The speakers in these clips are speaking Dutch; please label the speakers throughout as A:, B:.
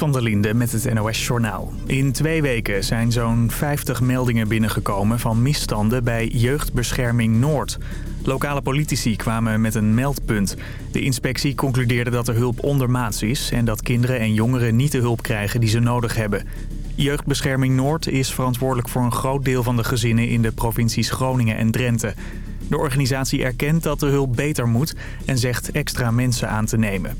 A: Van der Linde met het NOS-journaal. In twee weken zijn zo'n 50 meldingen binnengekomen van misstanden bij Jeugdbescherming Noord. Lokale politici kwamen met een meldpunt. De inspectie concludeerde dat de hulp ondermaats is... en dat kinderen en jongeren niet de hulp krijgen die ze nodig hebben. Jeugdbescherming Noord is verantwoordelijk voor een groot deel van de gezinnen... in de provincies Groningen en Drenthe. De organisatie erkent dat de hulp beter moet en zegt extra mensen aan te nemen.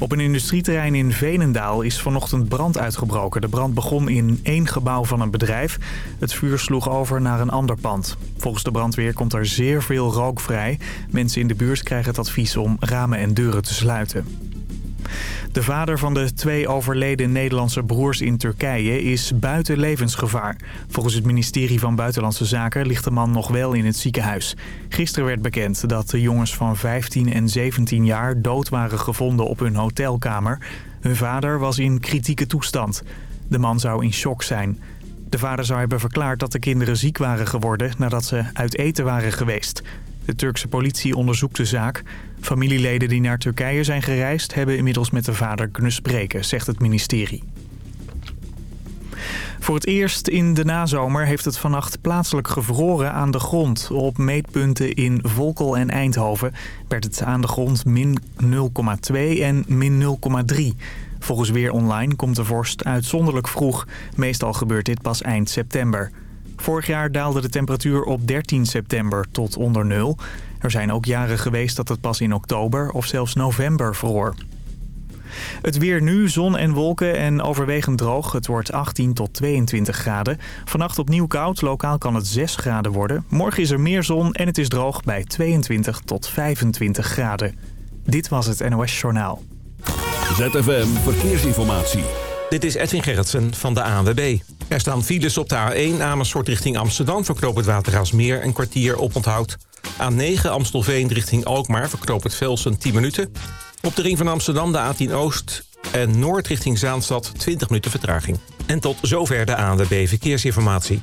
A: Op een industrieterrein in Venendaal is vanochtend brand uitgebroken. De brand begon in één gebouw van een bedrijf. Het vuur sloeg over naar een ander pand. Volgens de brandweer komt er zeer veel rook vrij. Mensen in de buurt krijgen het advies om ramen en deuren te sluiten. De vader van de twee overleden Nederlandse broers in Turkije is buiten levensgevaar. Volgens het ministerie van Buitenlandse Zaken ligt de man nog wel in het ziekenhuis. Gisteren werd bekend dat de jongens van 15 en 17 jaar dood waren gevonden op hun hotelkamer. Hun vader was in kritieke toestand. De man zou in shock zijn. De vader zou hebben verklaard dat de kinderen ziek waren geworden nadat ze uit eten waren geweest. De Turkse politie onderzoekt de zaak. Familieleden die naar Turkije zijn gereisd... hebben inmiddels met de vader kunnen spreken, zegt het ministerie. Voor het eerst in de nazomer heeft het vannacht plaatselijk gevroren aan de grond. Op meetpunten in Volkel en Eindhoven werd het aan de grond min 0,2 en min 0,3. Volgens Weer Online komt de vorst uitzonderlijk vroeg. Meestal gebeurt dit pas eind september. Vorig jaar daalde de temperatuur op 13 september tot onder nul. Er zijn ook jaren geweest dat het pas in oktober of zelfs november vroor. Het weer nu, zon en wolken en overwegend droog. Het wordt 18 tot 22 graden. Vannacht opnieuw koud, lokaal kan het 6 graden worden. Morgen is er meer zon en het is droog bij 22 tot 25 graden. Dit was het NOS Journaal.
B: ZFM Verkeersinformatie.
C: Dit is Edwin Gerritsen van de ANWB. Er staan files op de A1 Amersfoort richting Amsterdam... verknoop het Watergaasmeer een kwartier op onthoud. A9 Amstelveen richting Alkmaar verknoop het Velsen 10 minuten. Op de ring van Amsterdam de A10 Oost en Noord richting Zaanstad 20 minuten vertraging. En tot zover de ANWB Verkeersinformatie.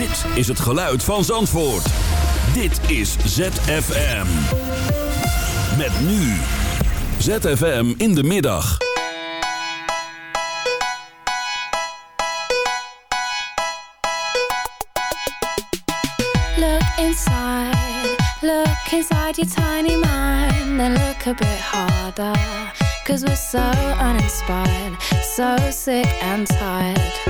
B: Dit is het geluid van Zandvoort. Dit is ZFM. Met nu. ZFM in de middag.
D: Look inside, look inside your tiny mind, then look a bit harder. Cause we're so uninspired, so sick and tired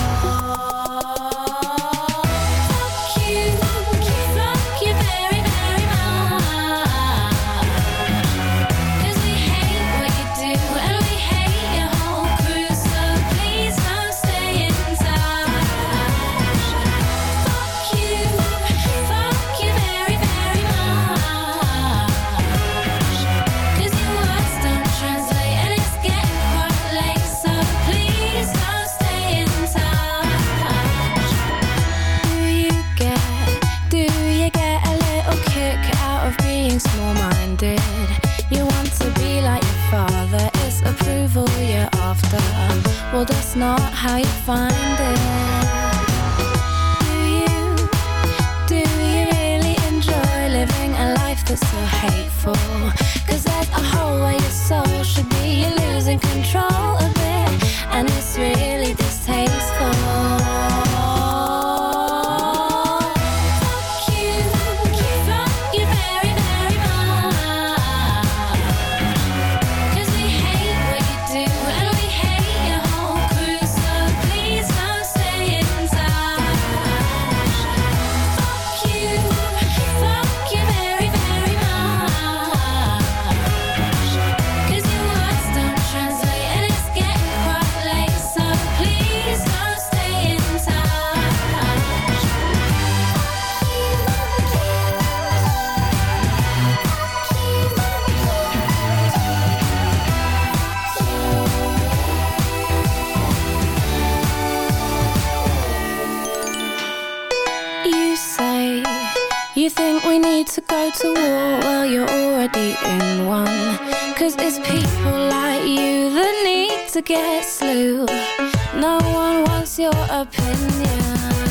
D: your opinion.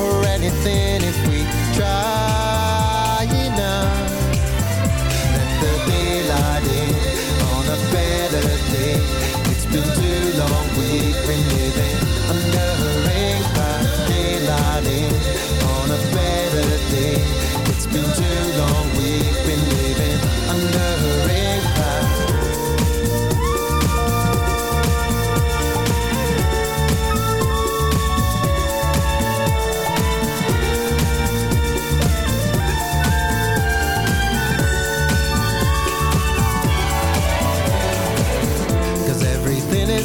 E: We need.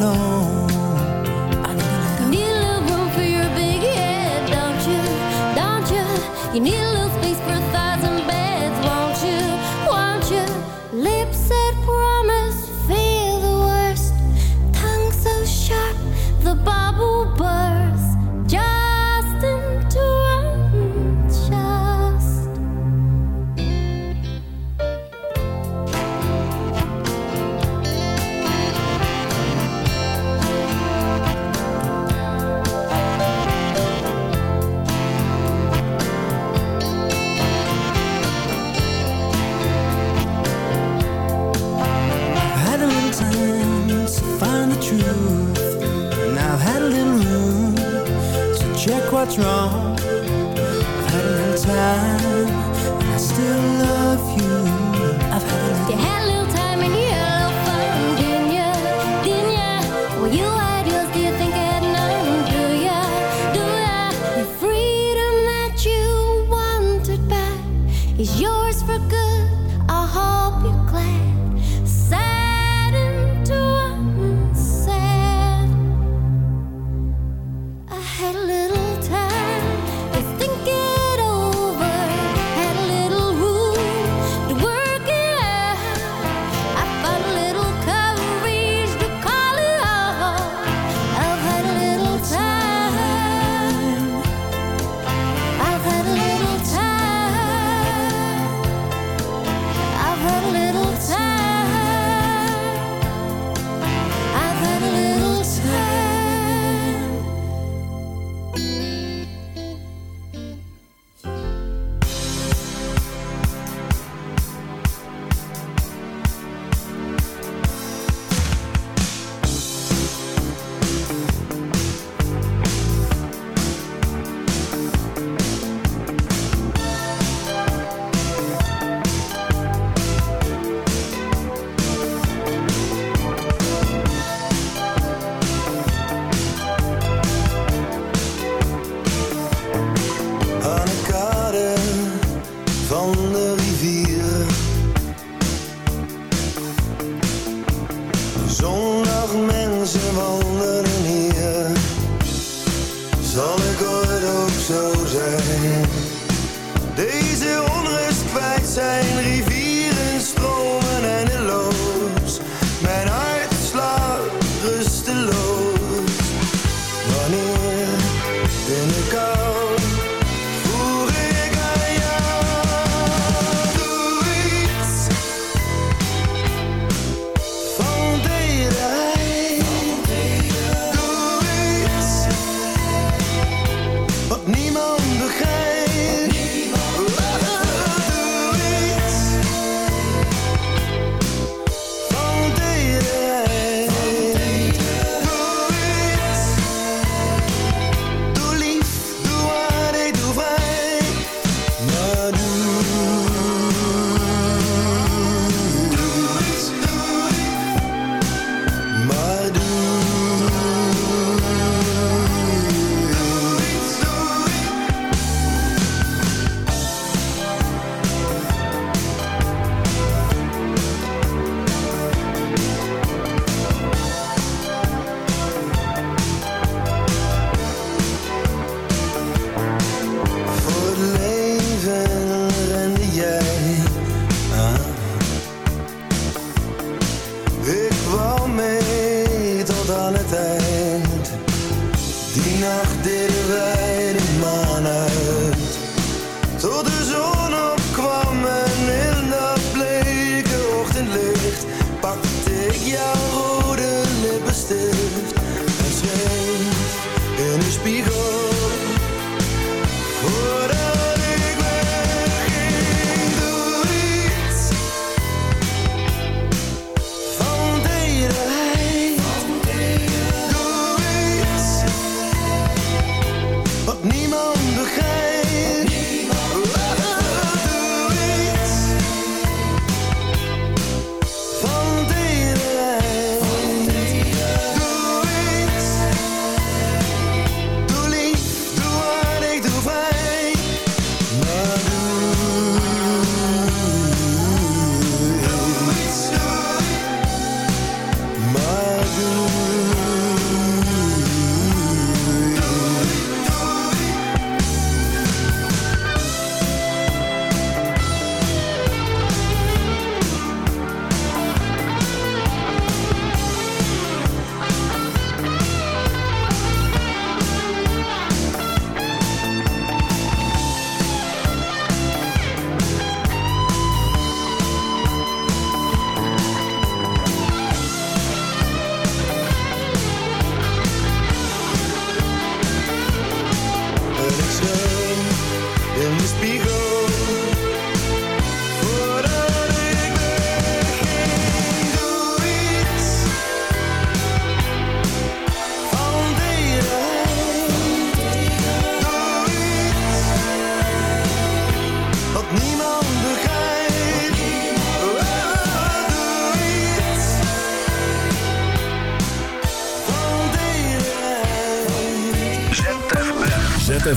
F: Alone.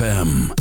B: ZFM.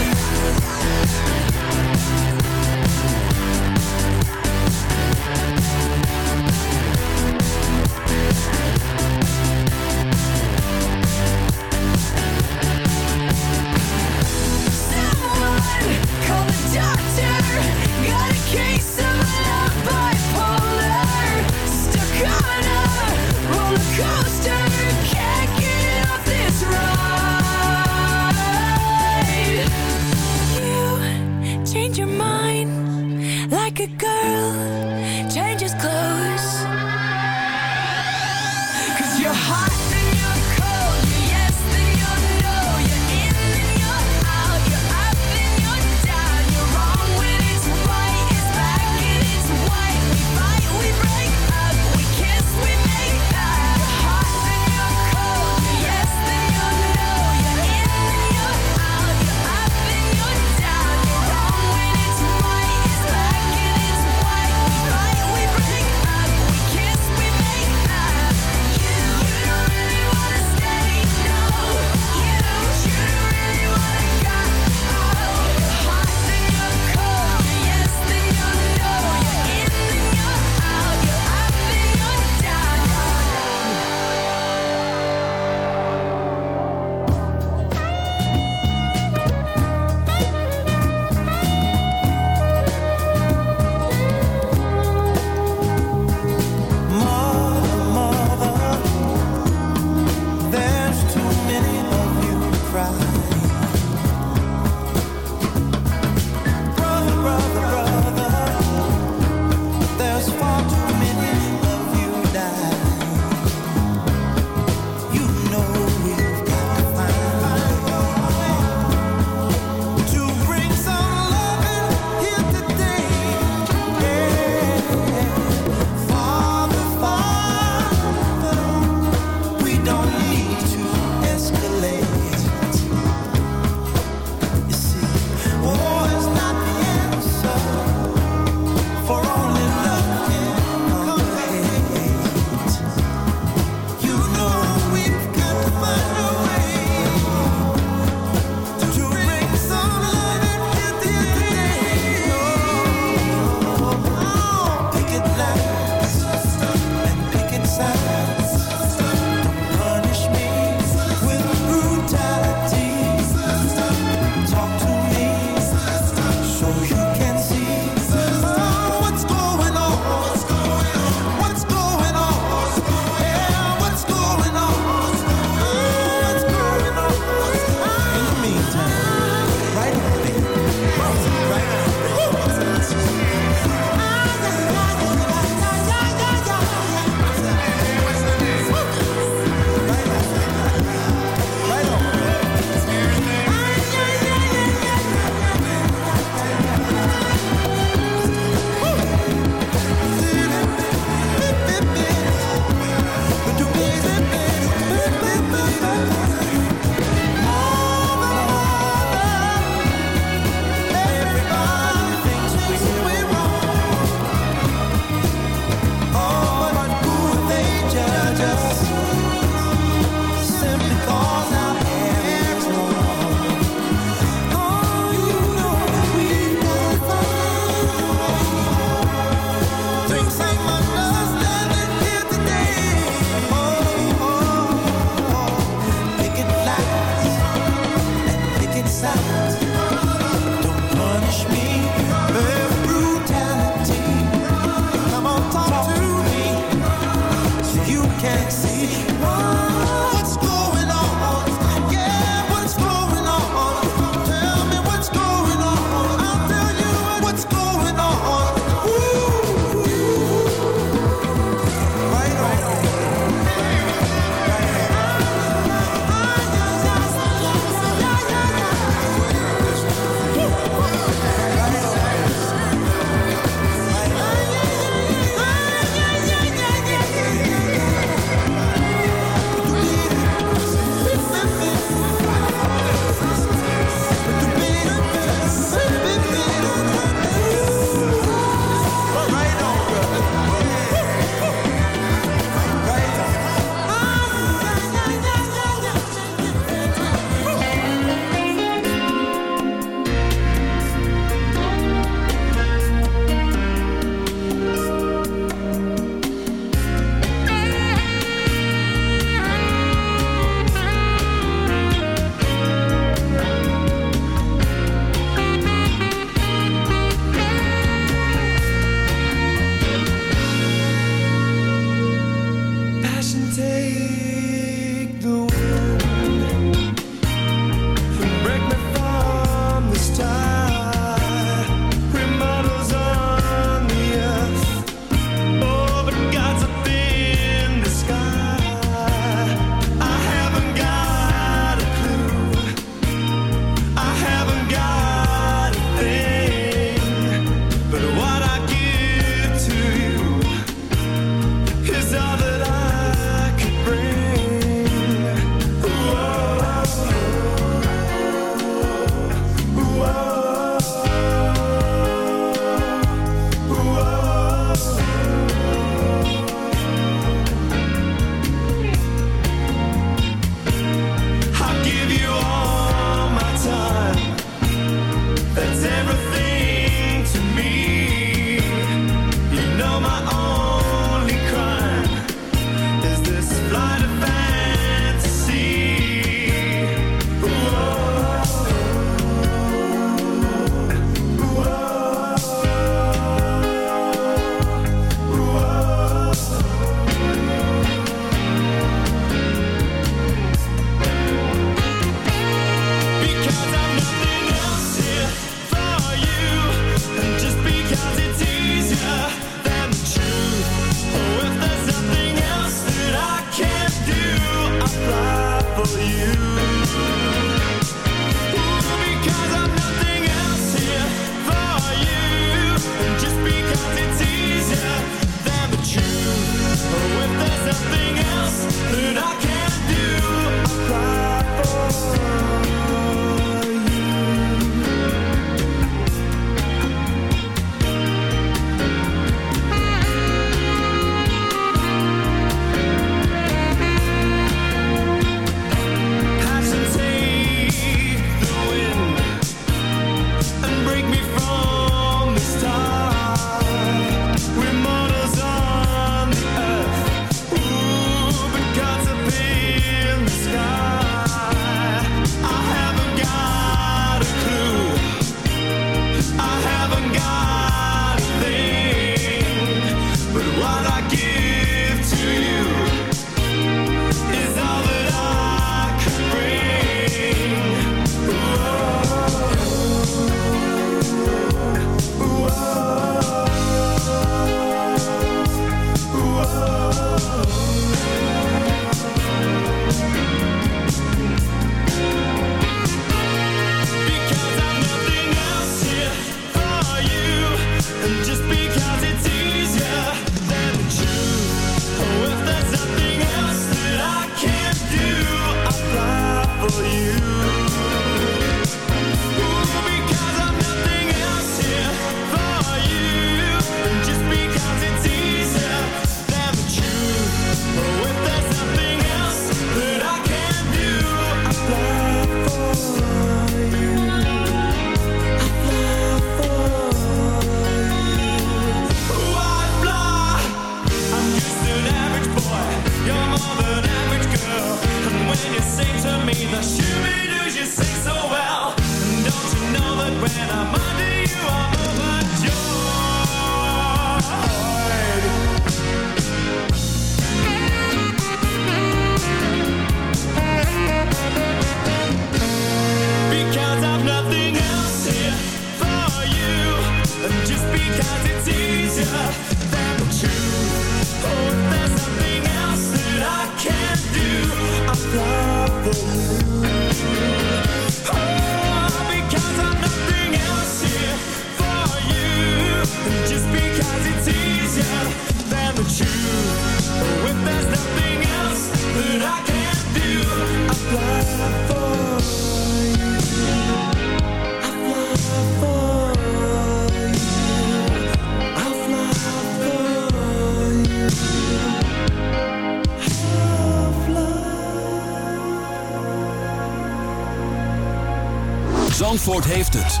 B: Heeft het.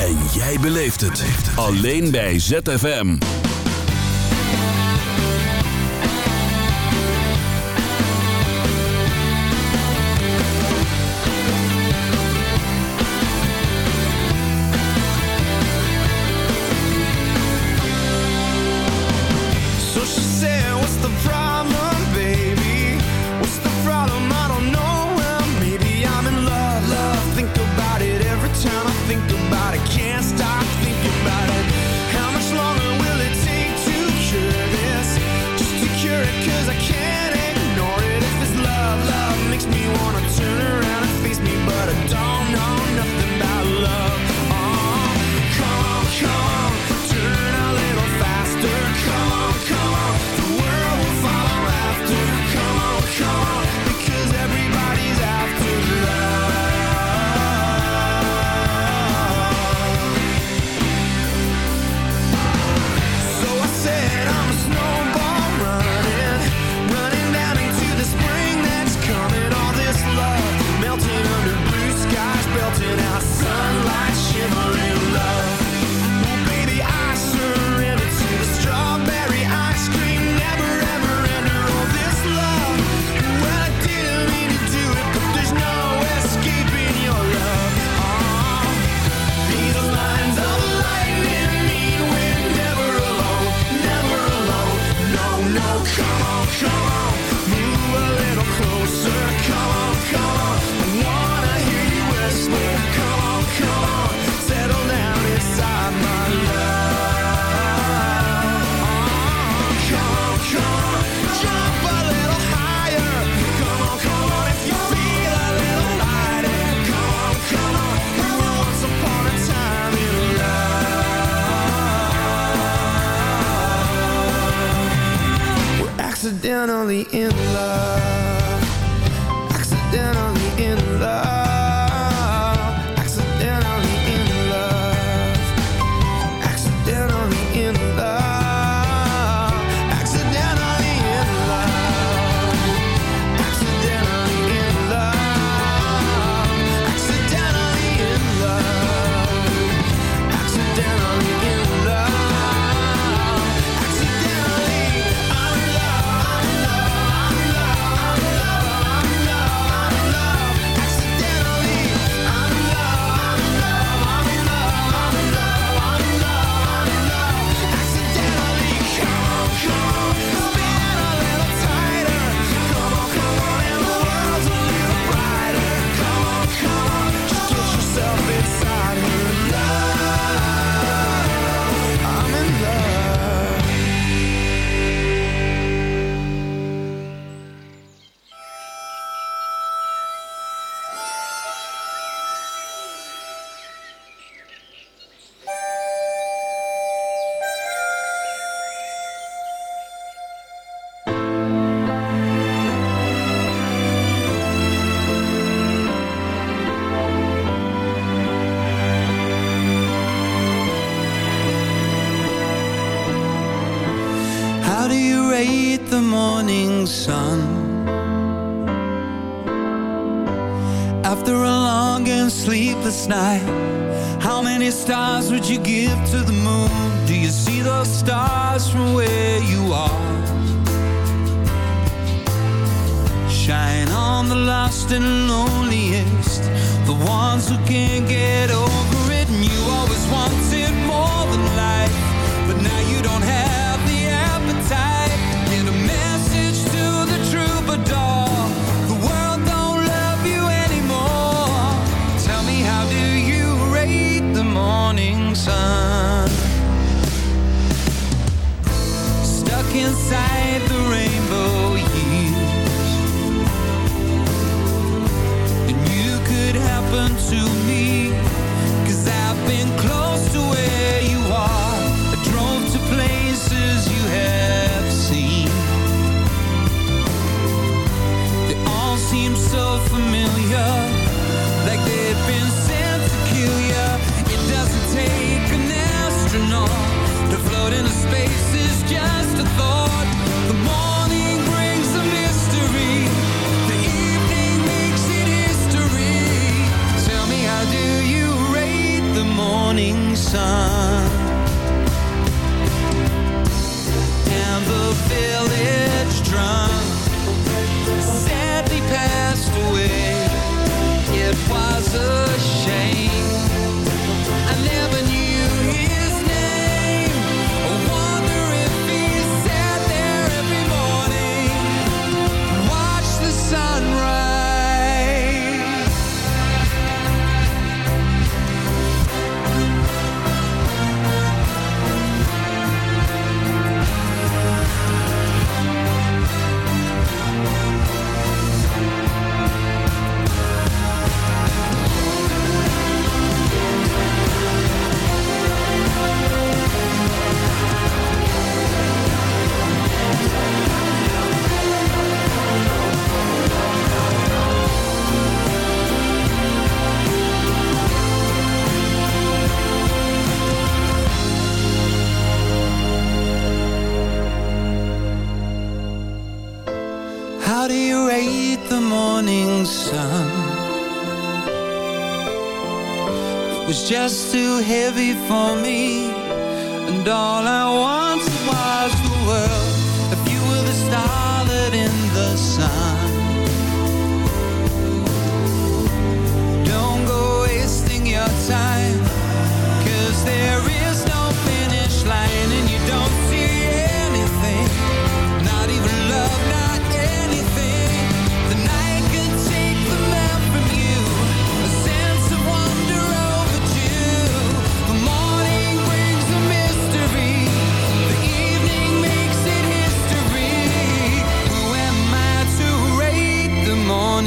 B: En jij beleeft het. Alleen bij ZFM.
G: So she? accidentally in love
H: sun After a long and sleepless night How many stars would you give to the moon? Do you see those stars from where you are? Shine on the lost and was just too heavy for me. And all I wanted was the world.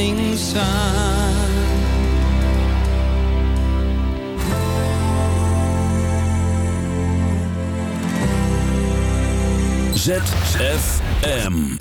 H: morning sun.
I: ZFM.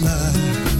F: alive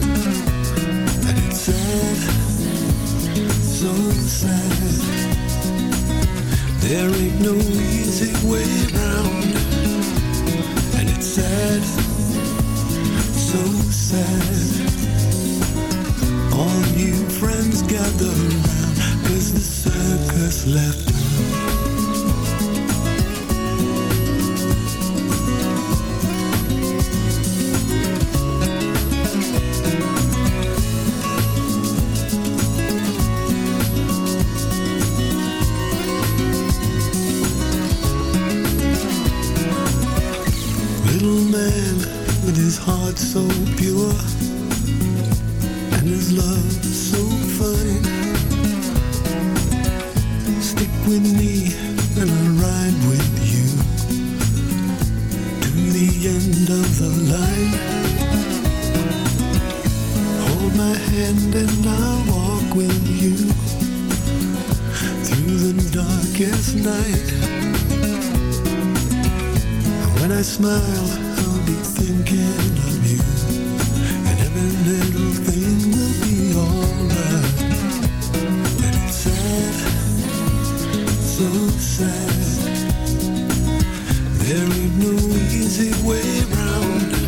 F: so sad. There ain't no easy way round.